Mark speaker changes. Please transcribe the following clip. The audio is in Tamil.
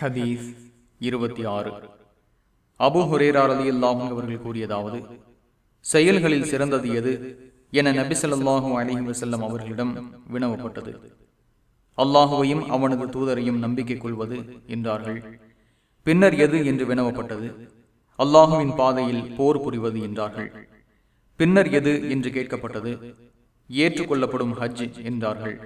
Speaker 1: ஹதீஸ் இருபத்தி ஆறு. அபு ஹுரேரார் அலி அல்லாஹும் அவர்கள் கூறியதாவது செயல்களில் சிறந்தது எது என நபிசல்லாஹும் அலிஹி வசல்லம் அவர்களிடம் வினவப்பட்டது. அல்லாஹுவையும் அவனது தூதரையும் நம்பிக்கை கொள்வது என்றார்கள். பின்னர் எது என்று வினவப்பட்டது? அல்லாஹுவின் பாதையில் போர் புரிவது என்றார்கள். பின்னர் எது என்று கேட்கப்பட்டது? ஏற்றுக்கொள்ளப்படும் ஹஜ் என்றார்கள்.